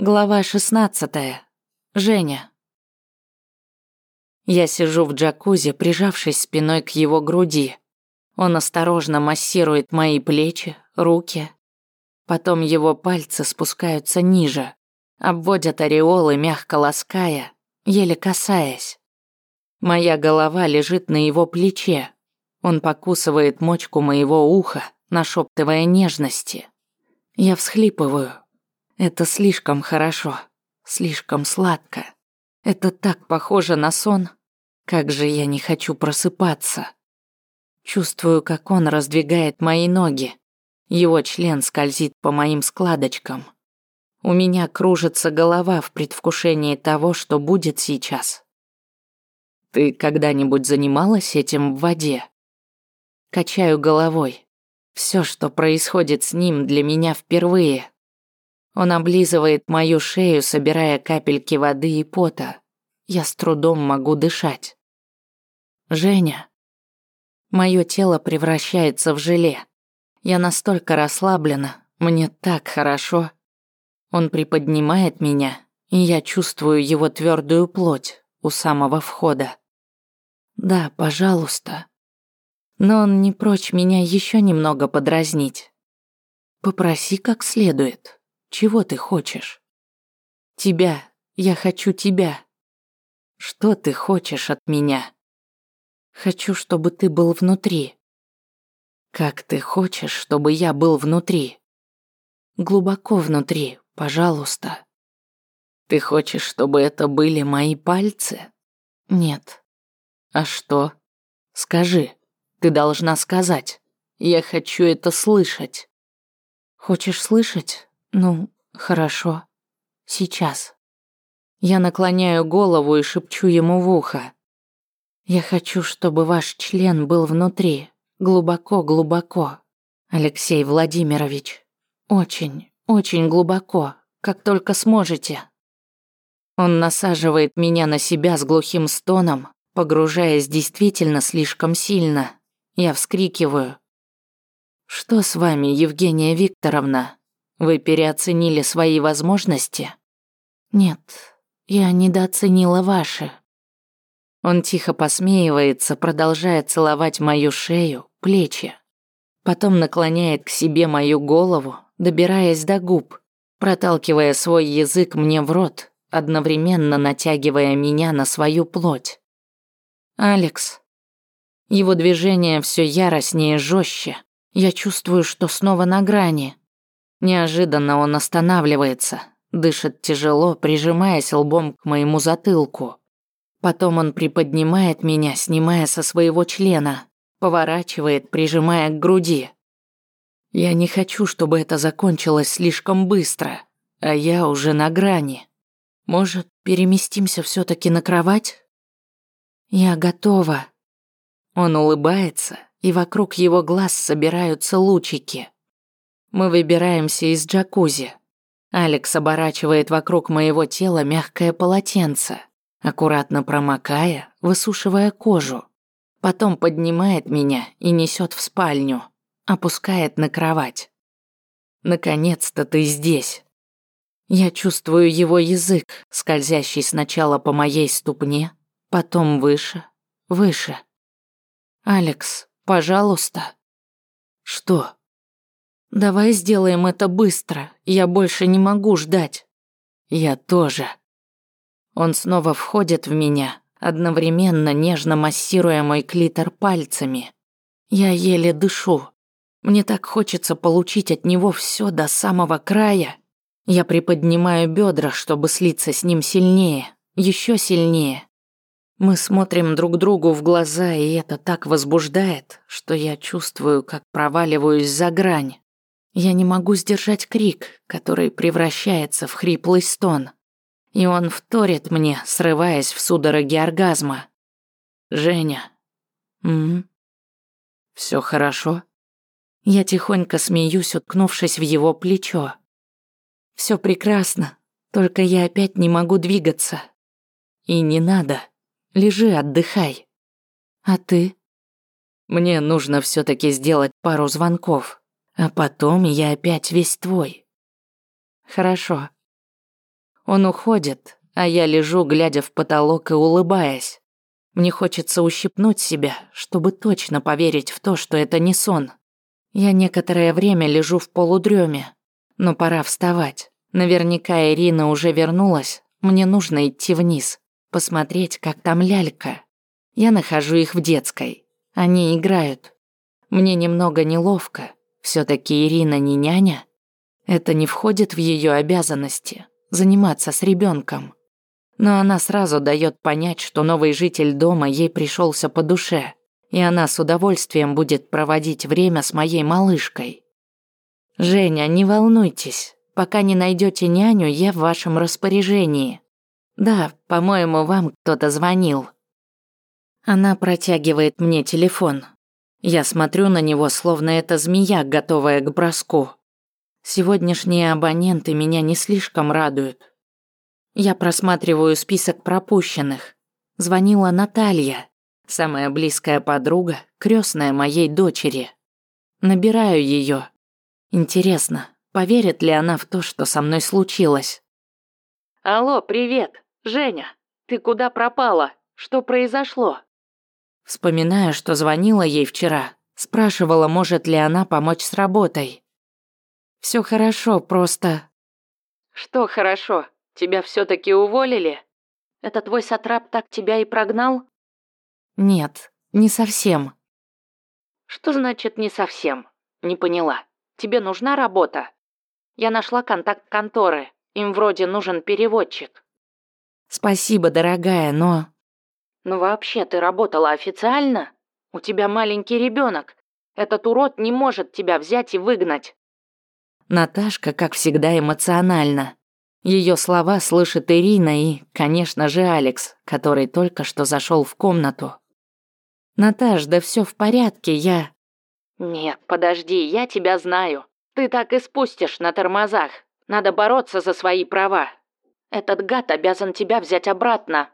Глава 16. Женя. Я сижу в джакузи, прижавшись спиной к его груди. Он осторожно массирует мои плечи, руки. Потом его пальцы спускаются ниже, обводят ореолы, мягко лаская, еле касаясь. Моя голова лежит на его плече. Он покусывает мочку моего уха, нашептывая нежности. Я всхлипываю, это слишком хорошо, слишком сладко. Это так похоже на сон. Как же я не хочу просыпаться. Чувствую, как он раздвигает мои ноги. Его член скользит по моим складочкам. У меня кружится голова в предвкушении того, что будет сейчас. Ты когда-нибудь занималась этим в воде? Качаю головой. Все, что происходит с ним, для меня впервые. Он облизывает мою шею, собирая капельки воды и пота. Я с трудом могу дышать. Женя. Мое тело превращается в желе. Я настолько расслаблена, мне так хорошо. Он приподнимает меня, и я чувствую его твердую плоть у самого входа. Да, пожалуйста. Но он не прочь меня еще немного подразнить. Попроси как следует. Чего ты хочешь? Тебя. Я хочу тебя. Что ты хочешь от меня? Хочу, чтобы ты был внутри. Как ты хочешь, чтобы я был внутри? Глубоко внутри, пожалуйста. Ты хочешь, чтобы это были мои пальцы? Нет. А что? Скажи. Ты должна сказать. Я хочу это слышать. Хочешь слышать? Ну, хорошо. Сейчас. Я наклоняю голову и шепчу ему в ухо. Я хочу, чтобы ваш член был внутри, глубоко-глубоко. Алексей Владимирович. Очень, очень глубоко, как только сможете. Он насаживает меня на себя с глухим стоном, погружаясь действительно слишком сильно. Я вскрикиваю. «Что с вами, Евгения Викторовна?» Вы переоценили свои возможности? Нет, я недооценила ваши. Он тихо посмеивается, продолжая целовать мою шею, плечи. Потом наклоняет к себе мою голову, добираясь до губ, проталкивая свой язык мне в рот, одновременно натягивая меня на свою плоть. Алекс. Его движение все яростнее, жестче. Я чувствую, что снова на грани. Неожиданно он останавливается, дышит тяжело, прижимаясь лбом к моему затылку. Потом он приподнимает меня, снимая со своего члена, поворачивает, прижимая к груди. Я не хочу, чтобы это закончилось слишком быстро, а я уже на грани. Может, переместимся все таки на кровать? Я готова. Он улыбается, и вокруг его глаз собираются лучики. Мы выбираемся из джакузи. Алекс оборачивает вокруг моего тела мягкое полотенце, аккуратно промокая, высушивая кожу. Потом поднимает меня и несет в спальню, опускает на кровать. Наконец-то ты здесь. Я чувствую его язык, скользящий сначала по моей ступне, потом выше, выше. Алекс, пожалуйста. Что? Давай сделаем это быстро. Я больше не могу ждать. Я тоже. Он снова входит в меня, одновременно нежно массируя мой клитор пальцами. Я еле дышу. Мне так хочется получить от него все до самого края. Я приподнимаю бедра, чтобы слиться с ним сильнее, еще сильнее. Мы смотрим друг другу в глаза, и это так возбуждает, что я чувствую, как проваливаюсь за грань. Я не могу сдержать крик, который превращается в хриплый стон. И он вторит мне, срываясь в судороги оргазма. «Женя». «М? Все хорошо?» Я тихонько смеюсь, уткнувшись в его плечо. Все прекрасно, только я опять не могу двигаться. И не надо. Лежи, отдыхай. А ты? Мне нужно все таки сделать пару звонков. А потом я опять весь твой. Хорошо. Он уходит, а я лежу, глядя в потолок и улыбаясь. Мне хочется ущипнуть себя, чтобы точно поверить в то, что это не сон. Я некоторое время лежу в полудреме, но пора вставать. Наверняка Ирина уже вернулась, мне нужно идти вниз, посмотреть, как там лялька. Я нахожу их в детской. Они играют. Мне немного неловко. Все таки Ирина не няня. Это не входит в ее обязанности заниматься с ребенком. Но она сразу дает понять, что новый житель дома ей пришелся по душе, и она с удовольствием будет проводить время с моей малышкой. Женя, не волнуйтесь, пока не найдете няню, я в вашем распоряжении. Да, по-моему, вам кто-то звонил. Она протягивает мне телефон. Я смотрю на него, словно это змея, готовая к броску. Сегодняшние абоненты меня не слишком радуют. Я просматриваю список пропущенных. Звонила Наталья, самая близкая подруга, крестная моей дочери. Набираю ее. Интересно, поверит ли она в то, что со мной случилось? Алло, привет, Женя. Ты куда пропала? Что произошло? Вспоминаю, что звонила ей вчера. Спрашивала, может ли она помочь с работой. Все хорошо, просто... Что хорошо? Тебя все таки уволили? Это твой сатрап так тебя и прогнал? Нет, не совсем. Что значит не совсем? Не поняла. Тебе нужна работа? Я нашла контакт конторы. Им вроде нужен переводчик. Спасибо, дорогая, но... Ну вообще, ты работала официально? У тебя маленький ребенок. Этот урод не может тебя взять и выгнать. Наташка, как всегда, эмоциональна. Ее слова слышит Ирина и, конечно же, Алекс, который только что зашел в комнату. «Наташ, да все в порядке, я...» «Нет, подожди, я тебя знаю. Ты так и спустишь на тормозах. Надо бороться за свои права. Этот гад обязан тебя взять обратно».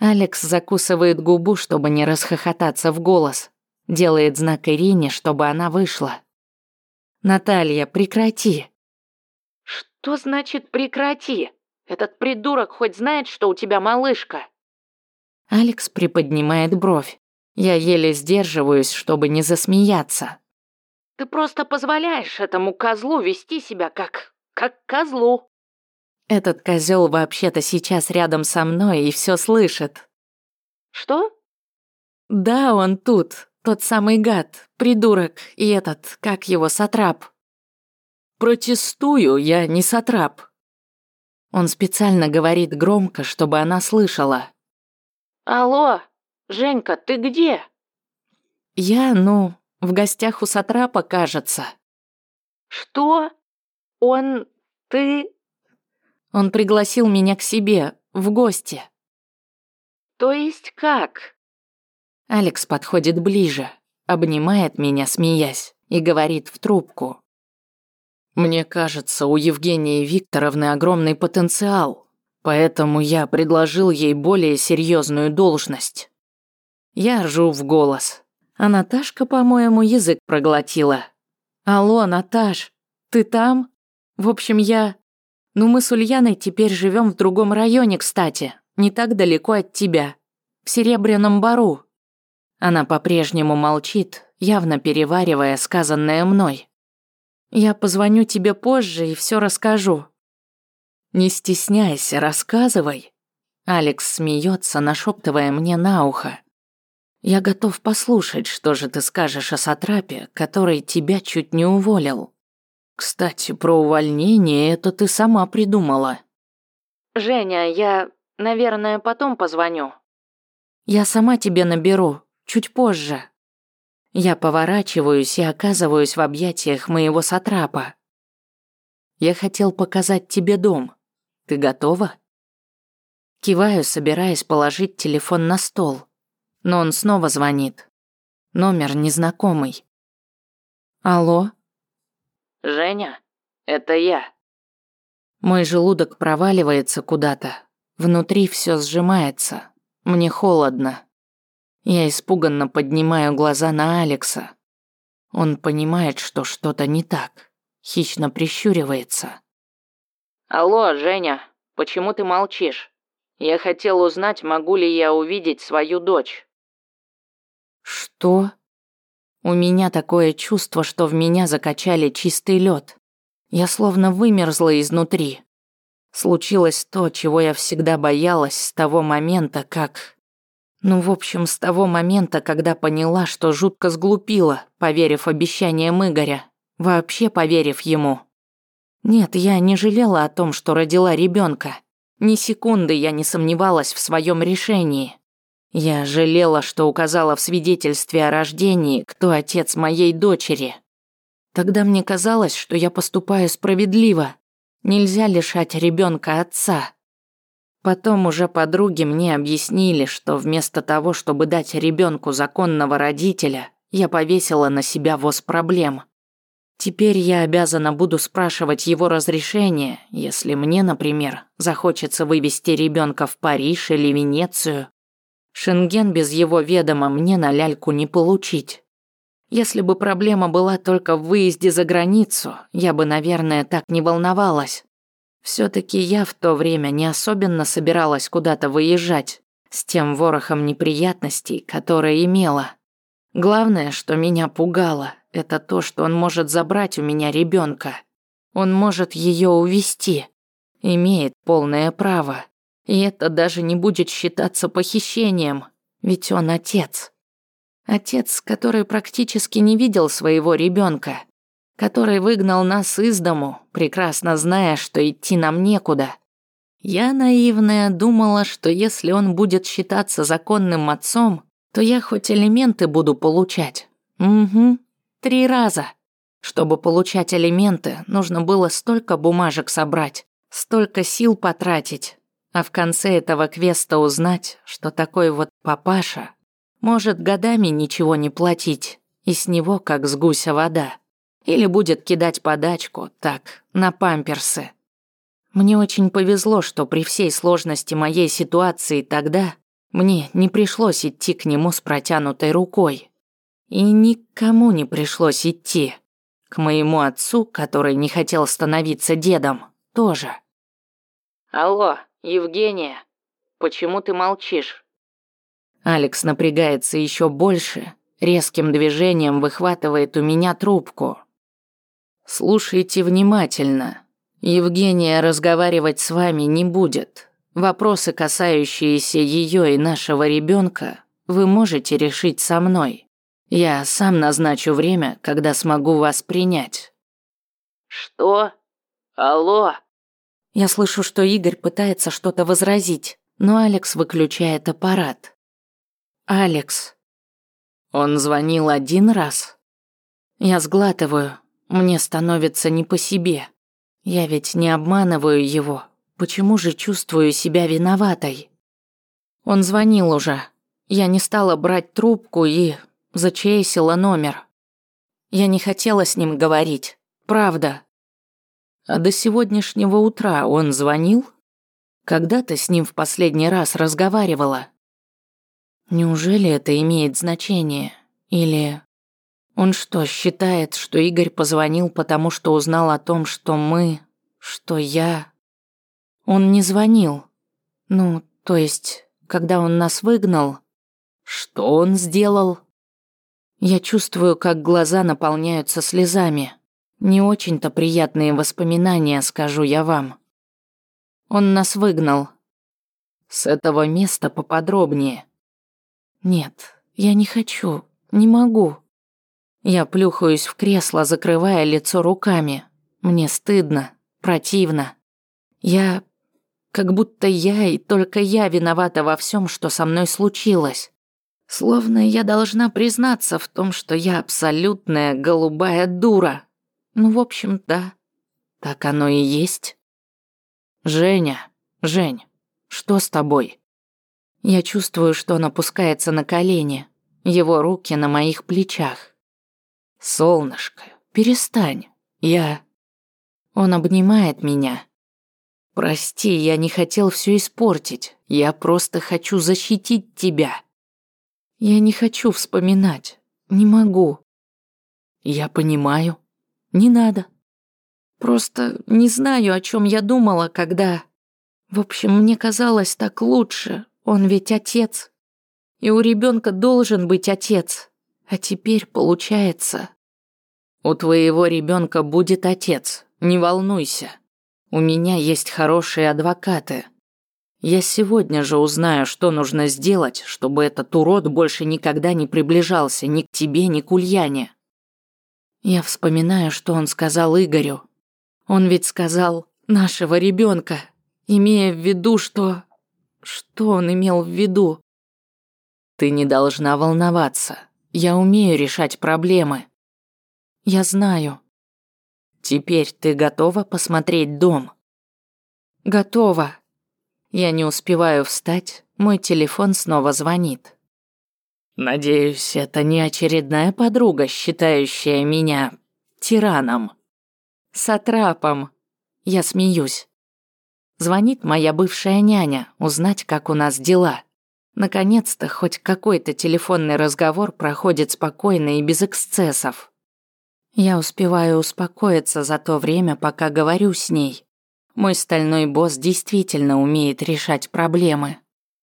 Алекс закусывает губу, чтобы не расхохотаться в голос. Делает знак Ирине, чтобы она вышла. «Наталья, прекрати!» «Что значит прекрати? Этот придурок хоть знает, что у тебя малышка?» Алекс приподнимает бровь. Я еле сдерживаюсь, чтобы не засмеяться. «Ты просто позволяешь этому козлу вести себя как... как козлу!» Этот козел вообще-то сейчас рядом со мной и все слышит. Что? Да, он тут. Тот самый гад, придурок и этот, как его, сатрап. Протестую, я не сатрап. Он специально говорит громко, чтобы она слышала. Алло, Женька, ты где? Я, ну, в гостях у сатрапа, кажется. Что? Он... ты... Он пригласил меня к себе, в гости. То есть как? Алекс подходит ближе, обнимает меня, смеясь, и говорит в трубку. Мне кажется, у Евгении Викторовны огромный потенциал, поэтому я предложил ей более серьезную должность. Я ржу в голос, а Наташка, по-моему, язык проглотила. Алло, Наташ, ты там? В общем, я... Ну, мы с Ульяной теперь живем в другом районе, кстати, не так далеко от тебя. В Серебряном Бару. Она по-прежнему молчит, явно переваривая сказанное мной. Я позвоню тебе позже и все расскажу. Не стесняйся, рассказывай. Алекс смеется, нашептывая мне на ухо. Я готов послушать, что же ты скажешь о Сатрапе, который тебя чуть не уволил. Кстати, про увольнение это ты сама придумала. Женя, я, наверное, потом позвоню. Я сама тебе наберу, чуть позже. Я поворачиваюсь и оказываюсь в объятиях моего сатрапа. Я хотел показать тебе дом. Ты готова? Киваю, собираясь положить телефон на стол. Но он снова звонит. Номер незнакомый. Алло? Женя, это я. Мой желудок проваливается куда-то. Внутри все сжимается. Мне холодно. Я испуганно поднимаю глаза на Алекса. Он понимает, что что-то не так. Хищно прищуривается. Алло, Женя, почему ты молчишь? Я хотел узнать, могу ли я увидеть свою дочь». «Что?» У меня такое чувство, что в меня закачали чистый лед. Я словно вымерзла изнутри. Случилось то, чего я всегда боялась с того момента, как... Ну, в общем, с того момента, когда поняла, что жутко сглупила, поверив обещаниям Игоря. Вообще поверив ему. Нет, я не жалела о том, что родила ребенка. Ни секунды я не сомневалась в своем решении. Я жалела, что указала в свидетельстве о рождении, кто отец моей дочери. Тогда мне казалось, что я поступаю справедливо. Нельзя лишать ребенка отца. Потом уже подруги мне объяснили, что вместо того, чтобы дать ребенку законного родителя, я повесила на себя воз проблем. Теперь я обязана буду спрашивать его разрешение, если мне, например, захочется вывести ребенка в Париж или Венецию Шенген без его ведома мне на ляльку не получить. Если бы проблема была только в выезде за границу, я бы, наверное, так не волновалась. все таки я в то время не особенно собиралась куда-то выезжать с тем ворохом неприятностей, которые имела. Главное, что меня пугало, это то, что он может забрать у меня ребенка. Он может ее увести. Имеет полное право. И это даже не будет считаться похищением, ведь он отец. Отец, который практически не видел своего ребенка, который выгнал нас из дому, прекрасно зная, что идти нам некуда. Я, наивная, думала, что если он будет считаться законным отцом, то я хоть элементы буду получать. Угу, три раза. Чтобы получать элементы, нужно было столько бумажек собрать, столько сил потратить, а в конце этого квеста узнать, что такой вот папаша может годами ничего не платить, и с него как с гуся вода. Или будет кидать подачку, так, на памперсы. Мне очень повезло, что при всей сложности моей ситуации тогда мне не пришлось идти к нему с протянутой рукой. И никому не пришлось идти. К моему отцу, который не хотел становиться дедом, тоже. «Алло, «Евгения, почему ты молчишь?» Алекс напрягается еще больше, резким движением выхватывает у меня трубку. «Слушайте внимательно. Евгения разговаривать с вами не будет. Вопросы, касающиеся ее и нашего ребенка, вы можете решить со мной. Я сам назначу время, когда смогу вас принять». «Что? Алло?» Я слышу, что Игорь пытается что-то возразить, но Алекс выключает аппарат. «Алекс». Он звонил один раз. Я сглатываю, мне становится не по себе. Я ведь не обманываю его. Почему же чувствую себя виноватой? Он звонил уже. Я не стала брать трубку и зачесила номер. Я не хотела с ним говорить. Правда. А до сегодняшнего утра он звонил? Когда ты с ним в последний раз разговаривала? Неужели это имеет значение? Или он что, считает, что Игорь позвонил, потому что узнал о том, что мы, что я... Он не звонил. Ну, то есть, когда он нас выгнал, что он сделал? Я чувствую, как глаза наполняются слезами. Не очень-то приятные воспоминания, скажу я вам. Он нас выгнал. С этого места поподробнее. Нет, я не хочу, не могу. Я плюхаюсь в кресло, закрывая лицо руками. Мне стыдно, противно. Я... Как будто я и только я виновата во всем, что со мной случилось. Словно я должна признаться в том, что я абсолютная голубая дура. Ну, в общем, да. Так оно и есть. Женя, Жень, что с тобой? Я чувствую, что он опускается на колени, его руки на моих плечах. Солнышко, перестань. Я... Он обнимает меня. Прости, я не хотел все испортить. Я просто хочу защитить тебя. Я не хочу вспоминать. Не могу. Я понимаю. Не надо. Просто не знаю, о чем я думала, когда... В общем, мне казалось так лучше. Он ведь отец. И у ребенка должен быть отец. А теперь получается... У твоего ребенка будет отец, не волнуйся. У меня есть хорошие адвокаты. Я сегодня же узнаю, что нужно сделать, чтобы этот урод больше никогда не приближался ни к тебе, ни к Ульяне. Я вспоминаю, что он сказал Игорю. Он ведь сказал «нашего ребенка», имея в виду, что... Что он имел в виду? Ты не должна волноваться. Я умею решать проблемы. Я знаю. Теперь ты готова посмотреть дом? Готова. Я не успеваю встать, мой телефон снова звонит. Надеюсь, это не очередная подруга, считающая меня тираном. Сатрапом. Я смеюсь. Звонит моя бывшая няня, узнать, как у нас дела. Наконец-то хоть какой-то телефонный разговор проходит спокойно и без эксцессов. Я успеваю успокоиться за то время, пока говорю с ней. Мой стальной босс действительно умеет решать проблемы.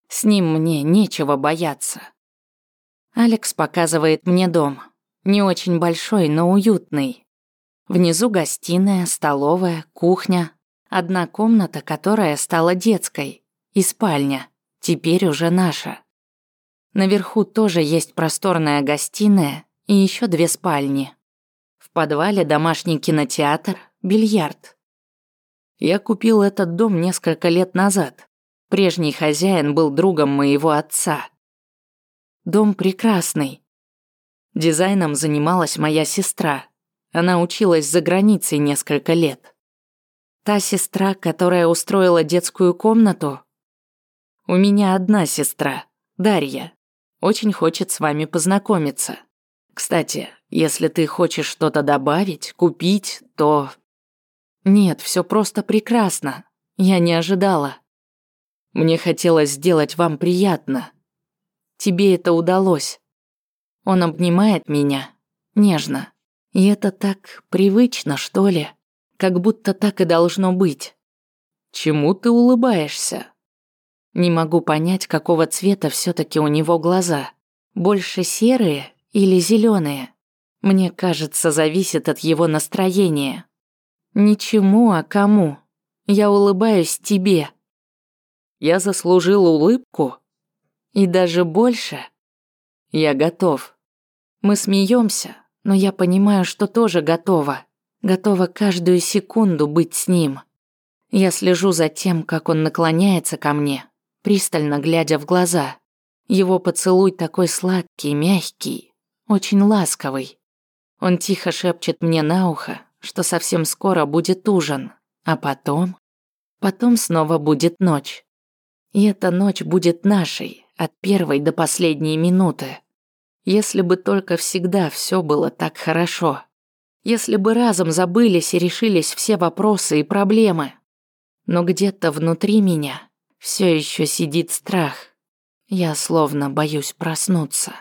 С ним мне нечего бояться. Алекс показывает мне дом. Не очень большой, но уютный. Внизу гостиная, столовая, кухня. Одна комната, которая стала детской. И спальня. Теперь уже наша. Наверху тоже есть просторная гостиная и еще две спальни. В подвале домашний кинотеатр, бильярд. Я купил этот дом несколько лет назад. Прежний хозяин был другом моего отца. Дом прекрасный. Дизайном занималась моя сестра. Она училась за границей несколько лет. Та сестра, которая устроила детскую комнату. У меня одна сестра, Дарья. Очень хочет с вами познакомиться. Кстати, если ты хочешь что-то добавить, купить, то нет, все просто прекрасно. Я не ожидала. Мне хотелось сделать вам приятно. Тебе это удалось. Он обнимает меня нежно. И это так привычно, что ли? Как будто так и должно быть. Чему ты улыбаешься? Не могу понять, какого цвета все таки у него глаза. Больше серые или зеленые? Мне кажется, зависит от его настроения. Ничему, а кому? Я улыбаюсь тебе. Я заслужил улыбку? И даже больше? Я готов. Мы смеемся, но я понимаю, что тоже готова. Готова каждую секунду быть с ним. Я слежу за тем, как он наклоняется ко мне, пристально глядя в глаза. Его поцелуй такой сладкий, мягкий, очень ласковый. Он тихо шепчет мне на ухо, что совсем скоро будет ужин, а потом... Потом снова будет ночь. И эта ночь будет нашей, от первой до последней минуты. Если бы только всегда все было так хорошо. Если бы разом забылись и решились все вопросы и проблемы. Но где-то внутри меня все еще сидит страх. Я словно боюсь проснуться.